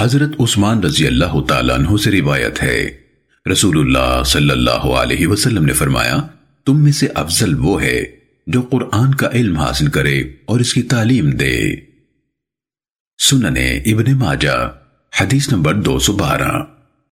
حضرت عثمان رضی اللہ تعالیٰ عنہ سے روایت ہے۔ رسول اللہ صلی اللہ علیہ وسلم نے فرمایا، تم میں سے افضل وہ ہے جو قرآن کا علم حاصل کرے اور اس کی تعلیم دے۔ سننے ابن ماجہ، حدیث نمبر دو سو بارہ۔